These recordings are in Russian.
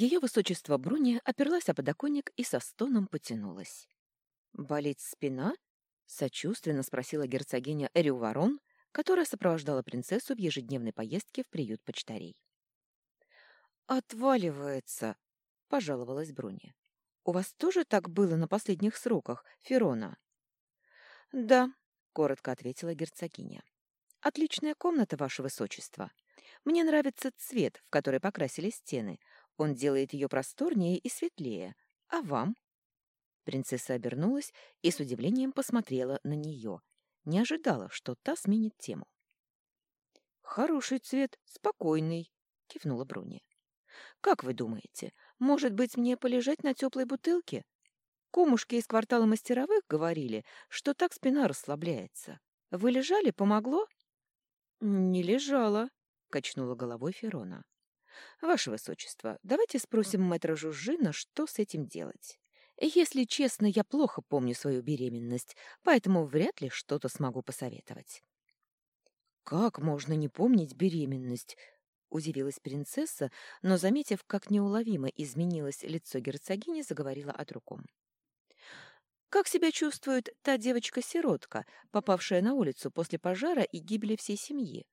Ее высочество Бруни оперлась о подоконник и со стоном потянулась. «Болит спина?» — сочувственно спросила герцогиня Рюворон, которая сопровождала принцессу в ежедневной поездке в приют почтарей. «Отваливается», — пожаловалась Бруни. «У вас тоже так было на последних сроках, Ферона?» «Да», — коротко ответила герцогиня. «Отличная комната, ваше высочество. Мне нравится цвет, в который покрасили стены. Он делает ее просторнее и светлее. А вам?» Принцесса обернулась и с удивлением посмотрела на нее. Не ожидала, что та сменит тему. «Хороший цвет, спокойный», — кивнула Бруни. «Как вы думаете, может быть, мне полежать на теплой бутылке? Комушки из квартала мастеровых говорили, что так спина расслабляется. Вы лежали, помогло?» «Не лежала», — качнула головой Ферона. «Ваше Высочество, давайте спросим мэтра Жужжина, что с этим делать. Если честно, я плохо помню свою беременность, поэтому вряд ли что-то смогу посоветовать». «Как можно не помнить беременность?» — удивилась принцесса, но, заметив, как неуловимо изменилось лицо герцогини, заговорила о другом. «Как себя чувствует та девочка-сиротка, попавшая на улицу после пожара и гибели всей семьи?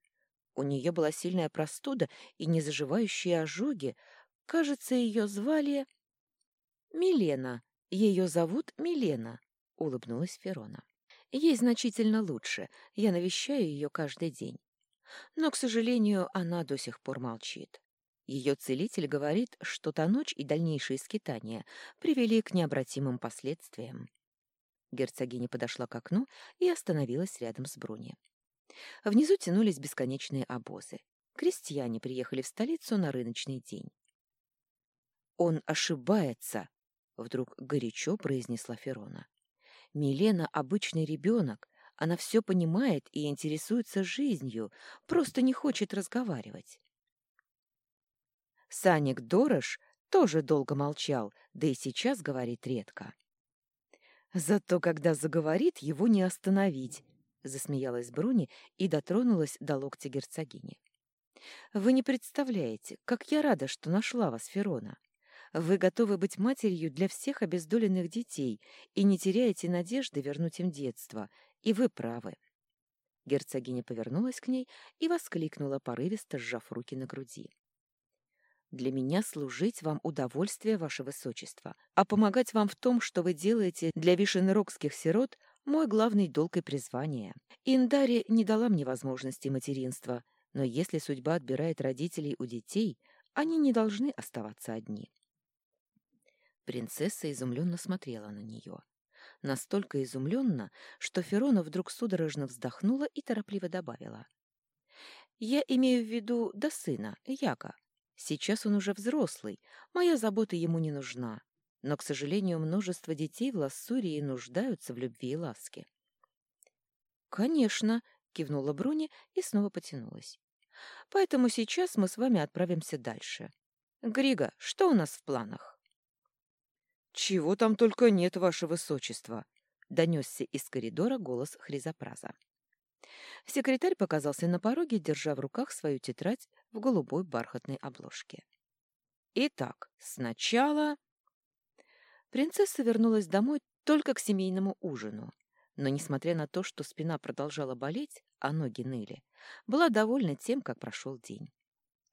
У нее была сильная простуда и незаживающие ожоги. Кажется, ее звали... Милена. Ее зовут Милена, — улыбнулась Ферона. Ей значительно лучше. Я навещаю ее каждый день. Но, к сожалению, она до сих пор молчит. Ее целитель говорит, что та ночь и дальнейшие скитания привели к необратимым последствиям. Герцогиня подошла к окну и остановилась рядом с Бруни. Внизу тянулись бесконечные обозы. Крестьяне приехали в столицу на рыночный день. «Он ошибается!» — вдруг горячо произнесла Ферона. «Милена — обычный ребенок. Она все понимает и интересуется жизнью, просто не хочет разговаривать». Саник Дорош тоже долго молчал, да и сейчас говорит редко. Зато когда заговорит, его не остановить, засмеялась Бруни и дотронулась до локтя герцогини. Вы не представляете, как я рада, что нашла вас, Ферона. Вы готовы быть матерью для всех обездоленных детей и не теряете надежды вернуть им детство, и вы правы. Герцогиня повернулась к ней и воскликнула, порывисто сжав руки на груди. Для меня служить вам удовольствие, ваше высочество, а помогать вам в том, что вы делаете для вишенрогских сирот, мой главный долг и призвание. Индари не дала мне возможности материнства, но если судьба отбирает родителей у детей, они не должны оставаться одни. Принцесса изумленно смотрела на нее. Настолько изумленно, что Ферона вдруг судорожно вздохнула и торопливо добавила. «Я имею в виду до сына, Яга. Сейчас он уже взрослый, моя забота ему не нужна но, к сожалению, множество детей в Лассурии нуждаются в любви и ласке. «Конечно», — кивнула Бруни и снова потянулась. «Поэтому сейчас мы с вами отправимся дальше. Грига, что у нас в планах?» «Чего там только нет, ваше высочество», — донесся из коридора голос Хризопраза. Секретарь показался на пороге, держа в руках свою тетрадь в голубой бархатной обложке. «Итак, сначала...» Принцесса вернулась домой только к семейному ужину. Но, несмотря на то, что спина продолжала болеть, а ноги ныли, была довольна тем, как прошел день.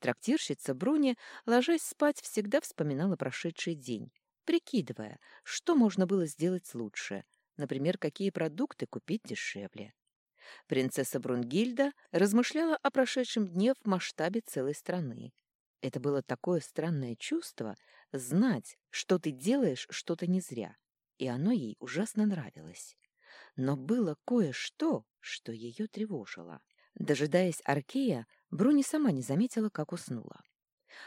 Трактирщица Бруни, ложась спать, всегда вспоминала прошедший день, прикидывая, что можно было сделать лучше, например, какие продукты купить дешевле. Принцесса Брунгильда размышляла о прошедшем дне в масштабе целой страны. Это было такое странное чувство, знать, что ты делаешь что-то не зря, и оно ей ужасно нравилось. Но было кое-что, что ее тревожило. Дожидаясь Аркея, Бруни сама не заметила, как уснула.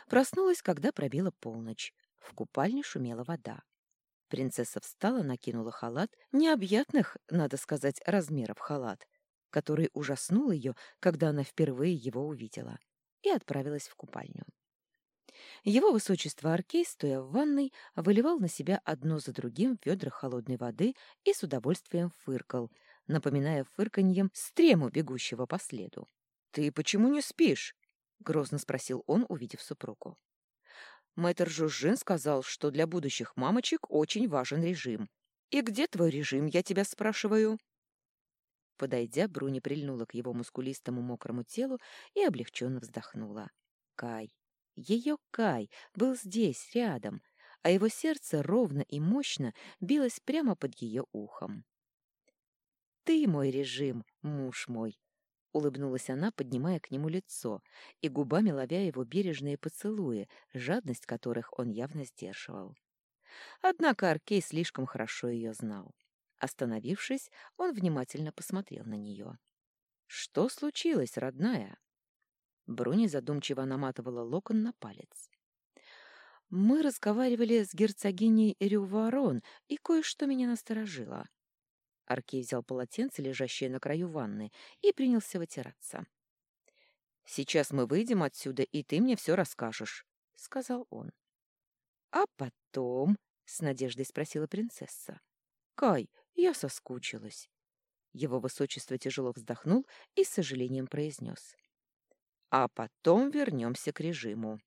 Проснулась, когда пробила полночь. В купальне шумела вода. Принцесса встала, накинула халат, необъятных, надо сказать, размеров халат, который ужаснул ее, когда она впервые его увидела, и отправилась в купальню. Его высочество Аркей, стоя в ванной, выливал на себя одно за другим ведра холодной воды и с удовольствием фыркал, напоминая фырканьем стрему, бегущего по следу. «Ты почему не спишь?» — грозно спросил он, увидев супругу. Мэтр Жужжин сказал, что для будущих мамочек очень важен режим. И где твой режим, я тебя спрашиваю?» Подойдя, Бруни прильнула к его мускулистому мокрому телу и облегченно вздохнула. Кай, ее Кай, был здесь, рядом, а его сердце ровно и мощно билось прямо под ее ухом. «Ты мой режим, муж мой!» — улыбнулась она, поднимая к нему лицо и губами ловя его бережные поцелуи, жадность которых он явно сдерживал. Однако Аркей слишком хорошо ее знал. Остановившись, он внимательно посмотрел на нее. «Что случилось, родная?» Бруни задумчиво наматывала локон на палец. «Мы разговаривали с герцогиней Рюварон, и кое-что меня насторожило». Аркей взял полотенце, лежащее на краю ванны, и принялся вытираться. «Сейчас мы выйдем отсюда, и ты мне все расскажешь», — сказал он. «А потом?» — с надеждой спросила принцесса. «Кай, я соскучилась». Его высочество тяжело вздохнул и с сожалением произнес. «А потом вернемся к режиму».